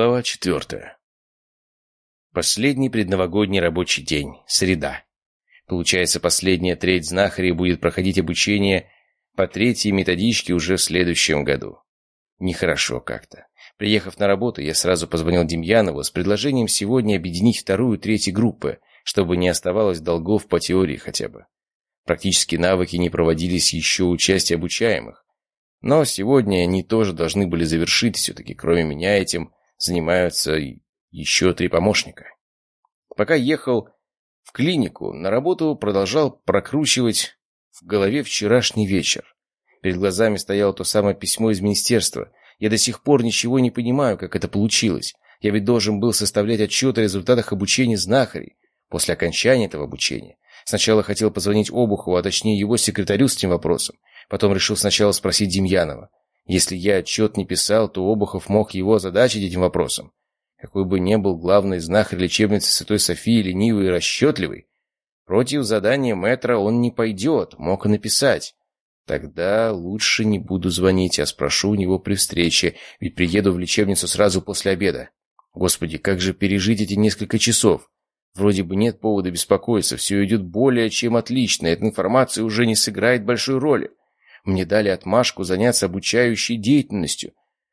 Глава четвертая. Последний предновогодний рабочий день. Среда. Получается, последняя треть знахарей будет проходить обучение по третьей методичке уже в следующем году. Нехорошо как-то. Приехав на работу, я сразу позвонил Демьянову с предложением сегодня объединить вторую и третью группы, чтобы не оставалось долгов по теории хотя бы. Практические навыки не проводились еще участие обучаемых. Но сегодня они тоже должны были завершить все-таки, кроме меня этим, занимаются еще три помощника. Пока ехал в клинику, на работу продолжал прокручивать в голове вчерашний вечер. Перед глазами стояло то самое письмо из министерства. Я до сих пор ничего не понимаю, как это получилось. Я ведь должен был составлять отчет о результатах обучения знахарей. После окончания этого обучения. Сначала хотел позвонить Обухову, а точнее его секретарю с этим вопросом. Потом решил сначала спросить Демьянова. Если я отчет не писал, то Обухов мог его озадачить этим вопросом. Какой бы ни был главный знахарь лечебницы Святой Софии ленивый и расчетливый, против задания мэтра он не пойдет, мог и написать. Тогда лучше не буду звонить, а спрошу у него при встрече, ведь приеду в лечебницу сразу после обеда. Господи, как же пережить эти несколько часов? Вроде бы нет повода беспокоиться, все идет более чем отлично, эта информация уже не сыграет большой роли. Мне дали отмашку заняться обучающей деятельностью,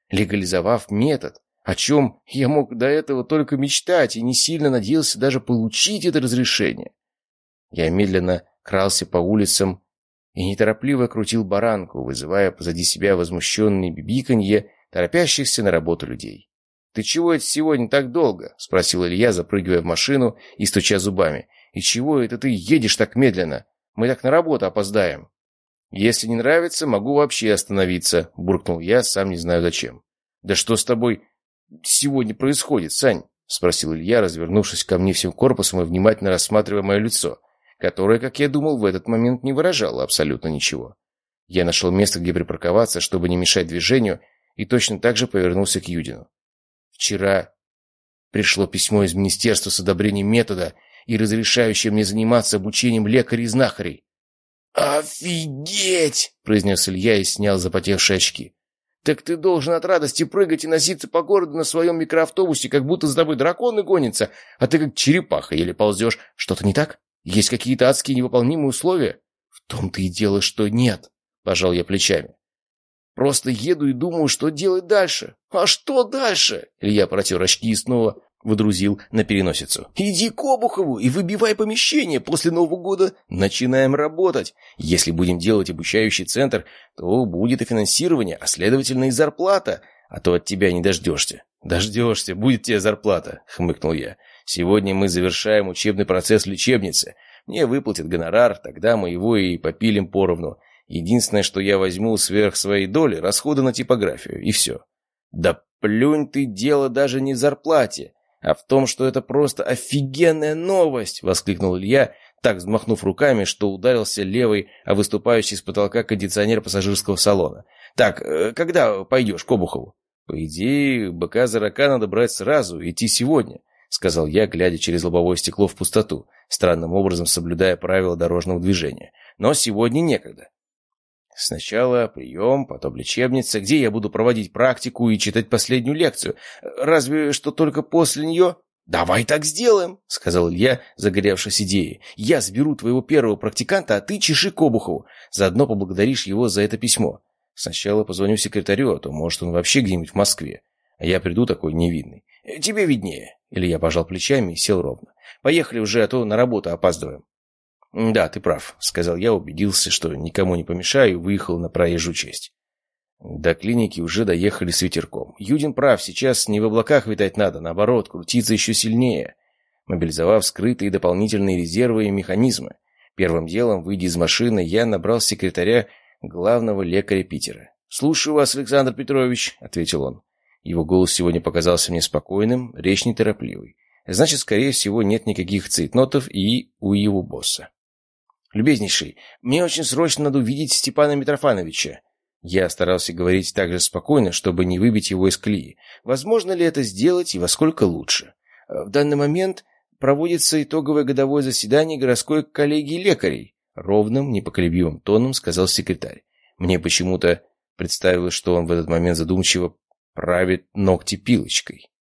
легализовав метод, о чем я мог до этого только мечтать и не сильно надеялся даже получить это разрешение. Я медленно крался по улицам и неторопливо крутил баранку, вызывая позади себя возмущенные бибиканье торопящихся на работу людей. «Ты чего это сегодня так долго?» — спросил Илья, запрыгивая в машину и стуча зубами. «И чего это ты едешь так медленно? Мы так на работу опоздаем». «Если не нравится, могу вообще остановиться», — буркнул я, сам не знаю зачем. «Да что с тобой сегодня происходит, Сань?» — спросил Илья, развернувшись ко мне всем корпусом и внимательно рассматривая мое лицо, которое, как я думал, в этот момент не выражало абсолютно ничего. Я нашел место, где припарковаться, чтобы не мешать движению, и точно так же повернулся к Юдину. «Вчера пришло письмо из министерства с одобрением метода и разрешающее мне заниматься обучением лекарей-знахарей. «Офигеть!» — произнес Илья и снял запотевшие очки. «Так ты должен от радости прыгать и носиться по городу на своем микроавтобусе, как будто за тобой драконы гонятся, а ты как черепаха еле ползешь. Что-то не так? Есть какие-то адские невыполнимые условия?» «В том-то и дело, что нет», — пожал я плечами. «Просто еду и думаю, что делать дальше». «А что дальше?» Илья протер очки и снова выдрузил на переносицу. «Иди к Обухову и выбивай помещение. После Нового года начинаем работать. Если будем делать обучающий центр, то будет и финансирование, а следовательно и зарплата. А то от тебя не дождешься». «Дождешься, будет тебе зарплата», — хмыкнул я. «Сегодня мы завершаем учебный процесс в лечебнице. Мне выплатят гонорар, тогда мы его и попилим поровну. Единственное, что я возьму сверх своей доли, расходы на типографию, и все». «Да плюнь ты дело даже не в зарплате а в том, что это просто офигенная новость!» — воскликнул Илья, так взмахнув руками, что ударился левой, а выступающий с потолка кондиционер пассажирского салона. «Так, э, когда пойдешь к Обухову?» «По идее, быка за рака надо брать сразу, идти сегодня», — сказал я, глядя через лобовое стекло в пустоту, странным образом соблюдая правила дорожного движения. «Но сегодня некогда. Сначала прием, потом лечебница, где я буду проводить практику и читать последнюю лекцию. Разве что только после нее... «Давай так сделаем», — сказал Илья, загоревшись идеей. «Я сберу твоего первого практиканта, а ты чеши Кобухову. Заодно поблагодаришь его за это письмо. Сначала позвоню секретарю, а то, может, он вообще где-нибудь в Москве. А я приду такой невидный. Тебе виднее». Илья пожал плечами и сел ровно. «Поехали уже, а то на работу опаздываем». «Да, ты прав», — сказал я, убедился, что никому не помешаю, и выехал на проезжую часть. До клиники уже доехали с ветерком. Юдин прав, сейчас не в облаках витать надо, наоборот, крутиться еще сильнее, мобилизовав скрытые дополнительные резервы и механизмы. Первым делом, выйдя из машины, я набрал секретаря главного лекаря Питера. «Слушаю вас, Александр Петрович», — ответил он. Его голос сегодня показался мне спокойным, речь неторопливой. Значит, скорее всего, нет никаких цейтнотов и у его босса. «Любезнейший, мне очень срочно надо увидеть Степана Митрофановича». Я старался говорить так же спокойно, чтобы не выбить его из колеи. Возможно ли это сделать и во сколько лучше? В данный момент проводится итоговое годовое заседание городской коллегии лекарей. Ровным, непоколебимым тоном сказал секретарь. Мне почему-то представилось, что он в этот момент задумчиво правит ногти пилочкой.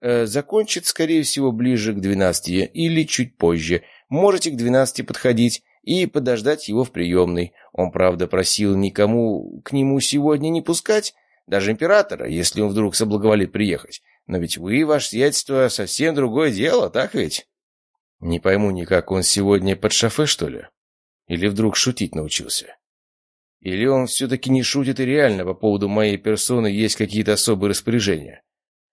Э, закончит, скорее всего, ближе к двенадцати или чуть позже. Можете к двенадцати подходить и подождать его в приемной. Он, правда, просил никому к нему сегодня не пускать, даже императора, если он вдруг соблаговолит приехать. Но ведь вы, ваше сиятельство, совсем другое дело, так ведь? Не пойму никак, он сегодня под шофе, что ли? Или вдруг шутить научился? Или он все-таки не шутит и реально по поводу моей персоны есть какие-то особые распоряжения?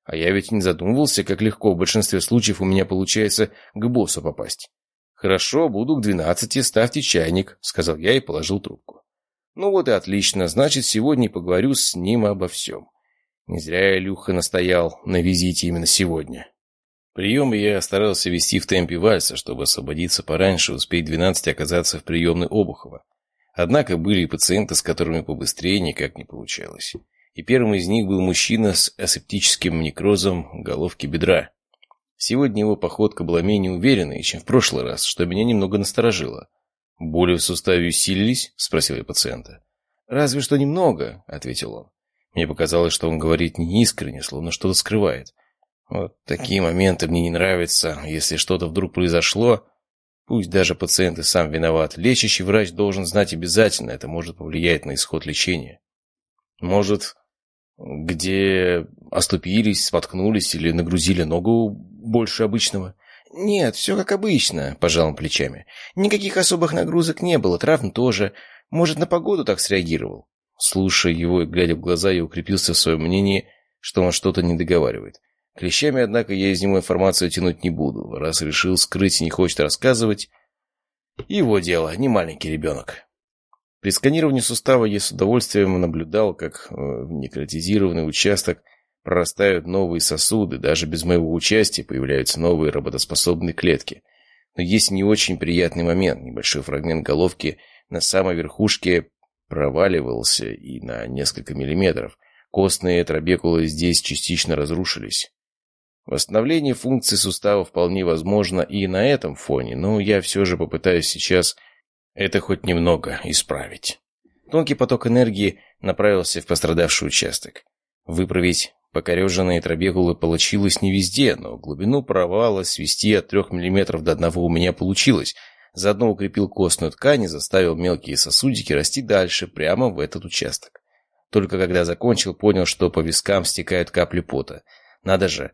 А я ведь не задумывался, как легко в большинстве случаев у меня получается к боссу попасть. «Хорошо, буду к двенадцати, ставьте чайник», — сказал я и положил трубку. «Ну вот и отлично, значит, сегодня поговорю с ним обо всем». Не зря Илюха настоял на визите именно сегодня. Приемы я старался вести в темпе вальса, чтобы освободиться пораньше, успеть двенадцать оказаться в приемной Обухова. Однако были и пациенты, с которыми побыстрее никак не получалось и первым из них был мужчина с асептическим некрозом головки бедра. Сегодня его походка была менее уверенной, чем в прошлый раз, что меня немного насторожило. «Боли в суставе усилились?» – спросил я пациента. «Разве что немного», – ответил он. Мне показалось, что он говорит не искренне, словно что-то скрывает. Вот такие моменты мне не нравятся. Если что-то вдруг произошло, пусть даже пациент и сам виноват, лечащий врач должен знать обязательно, это может повлиять на исход лечения. Может, где оступились, споткнулись или нагрузили ногу больше обычного? «Нет, все как обычно», — пожал он плечами. «Никаких особых нагрузок не было, травм тоже. Может, на погоду так среагировал?» Слушая его и глядя в глаза, я укрепился в своем мнении, что он что-то не договаривает. Клещами, однако, я из него информацию тянуть не буду. Раз решил скрыть и не хочет рассказывать, его дело, не маленький ребенок. При сканировании сустава я с удовольствием наблюдал, как э, в некротизированный участок прорастают новые сосуды, даже без моего участия появляются новые работоспособные клетки. Но есть не очень приятный момент. Небольшой фрагмент головки на самой верхушке проваливался и на несколько миллиметров. Костные трабекулы здесь частично разрушились. Восстановление функций сустава вполне возможно и на этом фоне, но я все же попытаюсь сейчас это хоть немного исправить. Тонкий поток энергии направился в пострадавший участок. Выправить покореженные трабекулы получилось не везде, но глубину провала свести от трех миллиметров до одного у меня получилось. Заодно укрепил костную ткань и заставил мелкие сосудики расти дальше, прямо в этот участок. Только когда закончил, понял, что по вискам стекают капли пота. Надо же.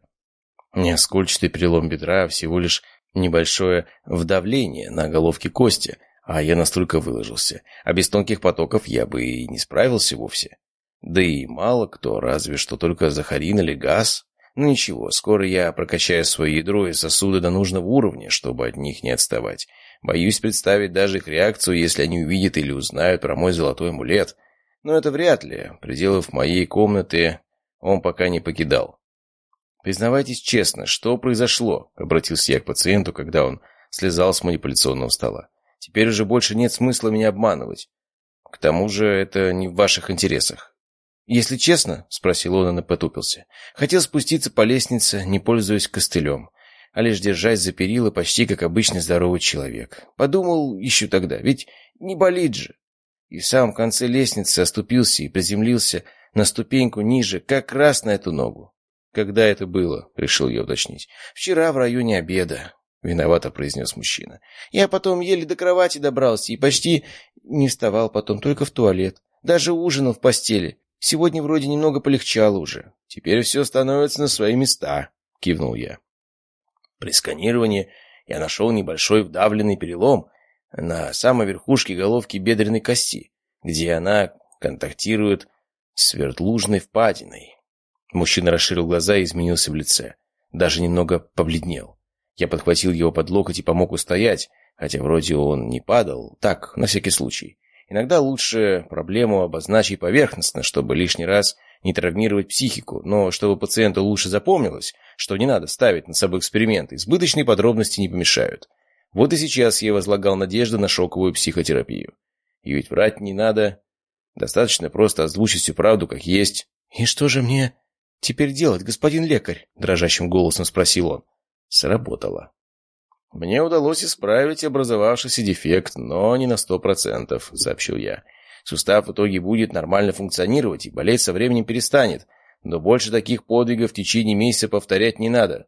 Не скольчатый перелом бедра, всего лишь небольшое вдавление на головке кости – а я настолько выложился. А без тонких потоков я бы и не справился вовсе. Да и мало кто, разве что только Захарин или Газ. Ну ничего, скоро я прокачаю свое ядро и сосуды до нужного уровня, чтобы от них не отставать. Боюсь представить даже их реакцию, если они увидят или узнают про мой золотой амулет. Но это вряд ли. Пределов моей комнаты он пока не покидал. «Признавайтесь честно, что произошло?» — обратился я к пациенту, когда он слезал с манипуляционного стола. Теперь уже больше нет смысла меня обманывать. К тому же это не в ваших интересах. «Если честно», — спросил он и потупился, — «хотел спуститься по лестнице, не пользуясь костылем, а лишь держась за перила почти как обычный здоровый человек. Подумал еще тогда, ведь не болит же. И в самом конце лестницы оступился и приземлился на ступеньку ниже, как раз на эту ногу. «Когда это было?» — решил я уточнить. «Вчера в районе обеда. — виновато произнес мужчина. «Я потом еле до кровати добрался и почти не вставал потом, только в туалет. Даже ужинал в постели. Сегодня вроде немного полегчало уже. Теперь все становится на свои места», — кивнул я. При сканировании я нашел небольшой вдавленный перелом на самой верхушке головки бедренной кости, где она контактирует с вертлужной впадиной. Мужчина расширил глаза и изменился в лице. Даже немного побледнел. Я подхватил его под локоть и помог устоять, хотя вроде он не падал, так, на всякий случай. Иногда лучше проблему обозначить поверхностно, чтобы лишний раз не травмировать психику, но чтобы пациенту лучше запомнилось, что не надо ставить над собой эксперименты, избыточные подробности не помешают. Вот и сейчас я возлагал надежду на шоковую психотерапию. И ведь врать не надо. Достаточно просто озвучить всю правду как есть. «И что же мне теперь делать, господин лекарь?» – дрожащим голосом спросил он. Сработало. «Мне удалось исправить образовавшийся дефект, но не на сто процентов», — сообщил я. «Сустав в итоге будет нормально функционировать, и болеть со временем перестанет. но больше таких подвигов в течение месяца повторять не надо.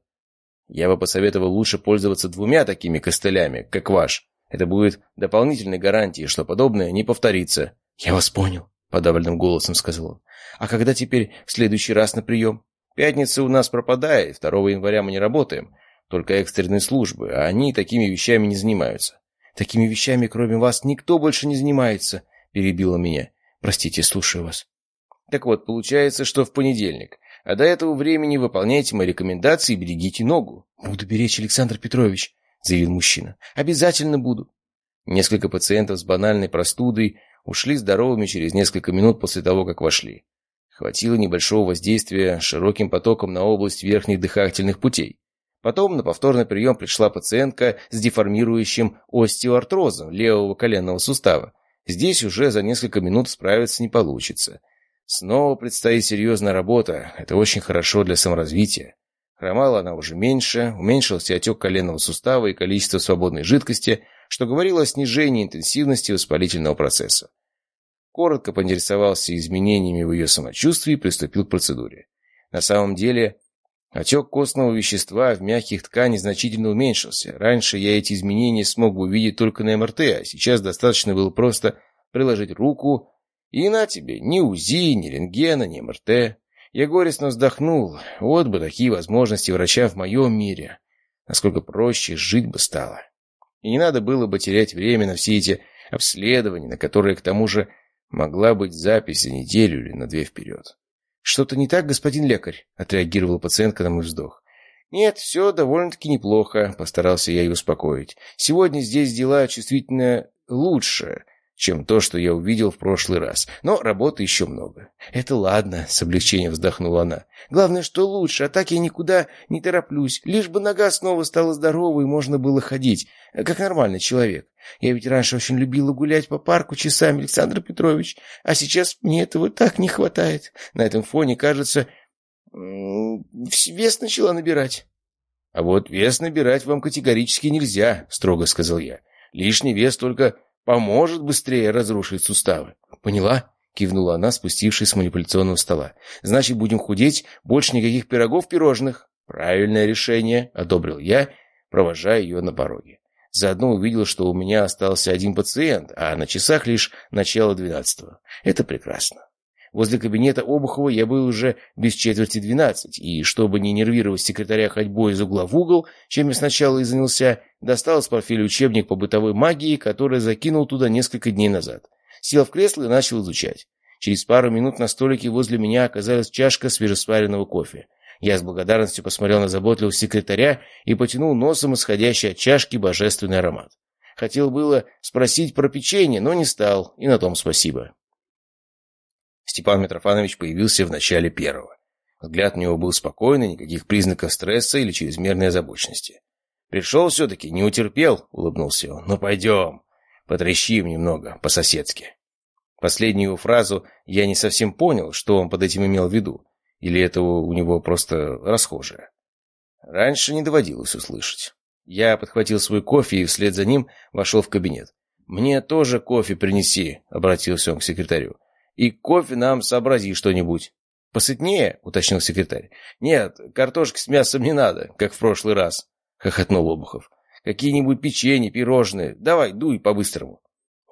Я бы посоветовал лучше пользоваться двумя такими костылями, как ваш. Это будет дополнительной гарантией, что подобное не повторится». «Я вас понял», — подавленным голосом сказал он. «А когда теперь в следующий раз на прием?» «Пятница у нас пропадает, 2 января мы не работаем, только экстренные службы, а они такими вещами не занимаются». «Такими вещами, кроме вас, никто больше не занимается», — перебила меня. «Простите, слушаю вас». «Так вот, получается, что в понедельник. А до этого времени выполняйте мои рекомендации и берегите ногу». «Буду беречь, Александр Петрович», — заявил мужчина. «Обязательно буду». Несколько пациентов с банальной простудой ушли здоровыми через несколько минут после того, как вошли. Хватило небольшого воздействия широким потоком на область верхних дыхательных путей. Потом на повторный прием пришла пациентка с деформирующим остеоартрозом левого коленного сустава. Здесь уже за несколько минут справиться не получится. Снова предстоит серьезная работа. Это очень хорошо для саморазвития. Хромала она уже меньше, уменьшился отек коленного сустава и количество свободной жидкости, что говорило о снижении интенсивности воспалительного процесса. Коротко поинтересовался изменениями в ее самочувствии и приступил к процедуре. На самом деле, отек костного вещества в мягких тканях значительно уменьшился. Раньше я эти изменения смог бы увидеть только на МРТ, а сейчас достаточно было просто приложить руку, и на тебе ни УЗИ, ни рентгена, ни МРТ. Я горестно вздохнул. Вот бы такие возможности врача в моем мире. Насколько проще жить бы стало. И не надо было бы терять время на все эти обследования, на которые, к тому же, могла быть запись за неделю или на две вперед. «Что-то не так, господин лекарь?» — отреагировала пациентка на мой вздох. «Нет, все довольно-таки неплохо», — постарался я ее успокоить. «Сегодня здесь дела чувствительно лучше чем то, что я увидел в прошлый раз. Но работы еще много. «Это ладно», — с облегчением вздохнула она. «Главное, что лучше, а так я никуда не тороплюсь. Лишь бы нога снова стала здоровой и можно было ходить, как нормальный человек. Я ведь раньше очень любила гулять по парку часами, Александр Петрович, а сейчас мне этого так не хватает. На этом фоне, кажется, вес начала набирать». «А вот вес набирать вам категорически нельзя», — строго сказал я. «Лишний вес только Поможет быстрее разрушить суставы. Поняла? Кивнула она, спустившись с манипуляционного стола. Значит, будем худеть, больше никаких пирогов-пирожных. Правильное решение, одобрил я, провожая ее на пороге. Заодно увидел, что у меня остался один пациент, а на часах лишь начало двенадцатого. Это прекрасно. Возле кабинета Обухова я был уже без четверти двенадцать, и, чтобы не нервировать секретаря ходьбой из угла в угол, чем я сначала и занялся, достал из портфеля учебник по бытовой магии, который закинул туда несколько дней назад. Сел в кресло и начал изучать. Через пару минут на столике возле меня оказалась чашка свежеспаренного кофе. Я с благодарностью посмотрел на заботливого секретаря и потянул носом исходящий от чашки божественный аромат. Хотел было спросить про печенье, но не стал, и на том спасибо. Степан Митрофанович появился в начале первого. Взгляд у него был спокойный, никаких признаков стресса или чрезмерной озабоченности. «Пришел все-таки, не утерпел», — улыбнулся он. «Ну, пойдем, потрещим немного, по-соседски». Последнюю фразу я не совсем понял, что он под этим имел в виду. Или это у него просто расхожее. Раньше не доводилось услышать. Я подхватил свой кофе и вслед за ним вошел в кабинет. «Мне тоже кофе принеси», — обратился он к секретарю. И кофе нам сообрази что-нибудь. «Посытнее?» — уточнил секретарь. «Нет, картошки с мясом не надо, как в прошлый раз», — хохотнул Обухов. «Какие-нибудь печенье, пирожные. Давай, дуй по-быстрому».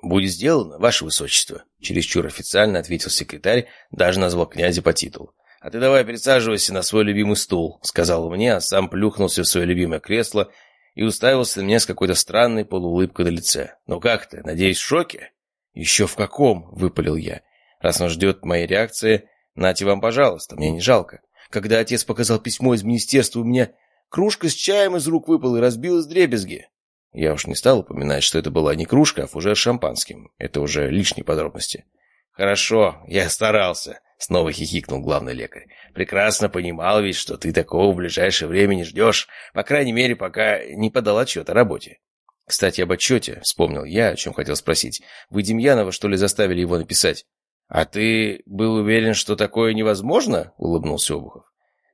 «Будет сделано, ваше высочество», — чересчур официально ответил секретарь, даже назвал князя по титулу. «А ты давай присаживайся на свой любимый стул», — сказал мне, а сам плюхнулся в свое любимое кресло и уставился на меня с какой-то странной полуулыбкой на лице. «Ну как ты, надеюсь, в шоке?» «Еще в каком?» — выпалил я. Раз он ждет моей реакции, нате вам, пожалуйста, мне не жалко. Когда отец показал письмо из министерства, у меня кружка с чаем из рук выпала и разбилась дребезги. Я уж не стал упоминать, что это была не кружка, а фужер с шампанским. Это уже лишние подробности. «Хорошо, я старался», — снова хихикнул главный лекарь. «Прекрасно понимал ведь, что ты такого в ближайшее время не ждешь, по крайней мере, пока не подал отчет о работе». «Кстати, об отчете», — вспомнил я, о чем хотел спросить. «Вы Демьянова, что ли, заставили его написать?» «А ты был уверен, что такое невозможно?» — улыбнулся Обухов.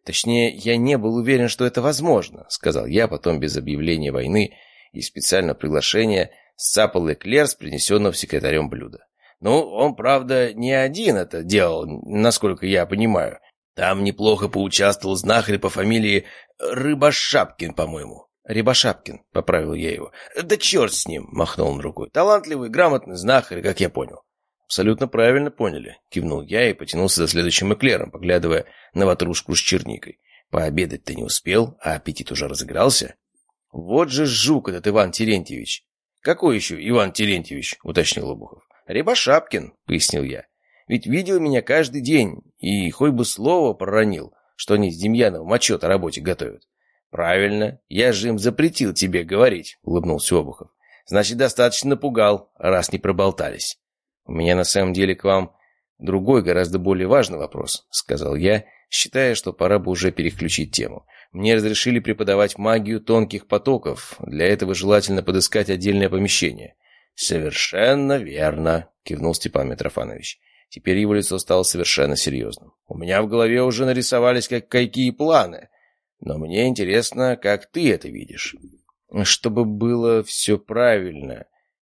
«Точнее, я не был уверен, что это возможно», — сказал я потом без объявления войны и специального приглашения сцапал эклер с принесенного секретарем блюда. «Ну, он, правда, не один это делал, насколько я понимаю. Там неплохо поучаствовал знахарь по фамилии Рыбошапкин, по-моему. «Рябошапкин», — поправил я его. «Да черт с ним!» — махнул он рукой. «Талантливый, грамотный знахарь, как я понял». «Абсолютно правильно поняли», — кивнул я и потянулся за следующим эклером, поглядывая на ватрушку с черникой. «Пообедать ты не успел, а аппетит уже разыгрался?» «Вот же жук этот Иван Терентьевич!» «Какой еще Иван Терентьевич?» — уточнил Обухов. «Рябошапкин», — пояснил я. «Ведь видел меня каждый день, и хоть бы слово проронил, что они с Демьяновым отчет о работе готовят. «Правильно. Я же им запретил тебе говорить», — улыбнулся Обухов. «Значит, достаточно напугал, раз не проболтались». «У меня на самом деле к вам другой, гораздо более важный вопрос», — сказал я, считая, что пора бы уже переключить тему. «Мне разрешили преподавать магию тонких потоков. Для этого желательно подыскать отдельное помещение». «Совершенно верно», — кивнул Степан Митрофанович. Теперь его лицо стало совершенно серьезным. «У меня в голове уже нарисовались как какие планы. Но мне интересно, как ты это видишь. Чтобы было все правильно,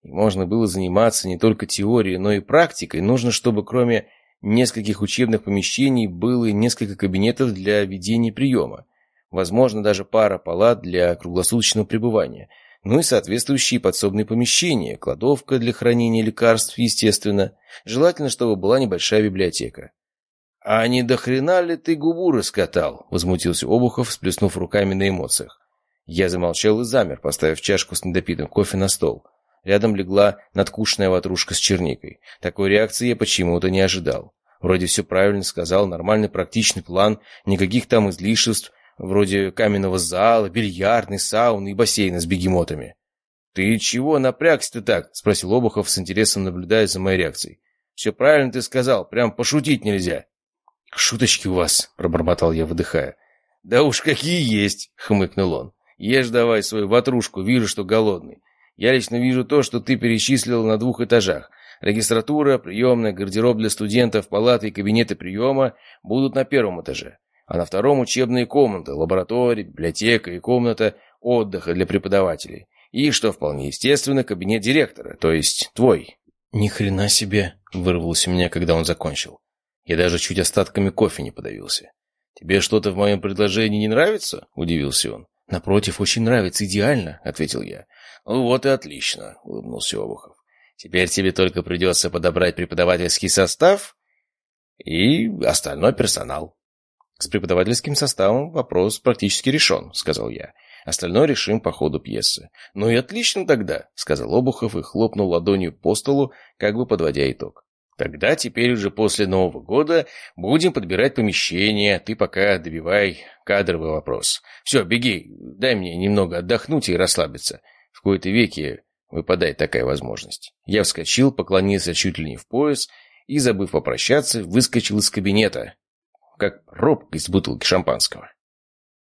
и можно было заниматься не только теорией, но и практикой, нужно, чтобы кроме нескольких учебных помещений было несколько кабинетов для ведения приема. Возможно, даже пара палат для круглосуточного пребывания. Ну и соответствующие подсобные помещения, кладовка для хранения лекарств, естественно. Желательно, чтобы была небольшая библиотека. «А не до хрена ли ты губу раскатал?» — возмутился Обухов, сплеснув руками на эмоциях. Я замолчал и замер, поставив чашку с недопитым кофе на стол. Рядом легла надкушенная ватрушка с черникой. Такой реакции я почему-то не ожидал. Вроде все правильно сказал, нормальный практичный план, никаких там излишеств, вроде каменного зала, бильярдной, сауны и бассейна с бегемотами. «Ты чего напрягся-то так?» — спросил Обухов с интересом, наблюдая за моей реакцией. «Все правильно ты сказал, прям пошутить нельзя». «Шуточки у вас», — пробормотал я, выдыхая. «Да уж какие есть», — хмыкнул он. «Ешь давай свою ватрушку, вижу, что голодный. Я лично вижу то, что ты перечислил на двух этажах. Регистратура, приемная, гардероб для студентов, палаты и кабинеты приема будут на первом этаже. А на втором учебные комнаты, лаборатория, библиотека и комната отдыха для преподавателей. И, что вполне естественно, кабинет директора, то есть твой». «Ни хрена себе!» — вырвалось у меня, когда он закончил. Я даже чуть остатками кофе не подавился. «Тебе что-то в моем предложении не нравится?» — удивился он. «Напротив, очень нравится, идеально», — ответил я. «Ну вот и отлично», — улыбнулся Обухов. «Теперь тебе только придется подобрать преподавательский состав и остальной персонал». «С преподавательским составом вопрос практически решен», — сказал я. «Остальное решим по ходу пьесы». «Ну и отлично тогда», — сказал Обухов и хлопнул ладонью по столу, как бы подводя итог. Тогда теперь уже после Нового года будем подбирать помещение. Ты пока добивай кадровый вопрос. Все, беги, дай мне немного отдохнуть и расслабиться. В кои-то веки выпадает такая возможность. Я вскочил, поклонился чуть ли не в пояс и, забыв попрощаться, выскочил из кабинета, как робко из бутылки шампанского.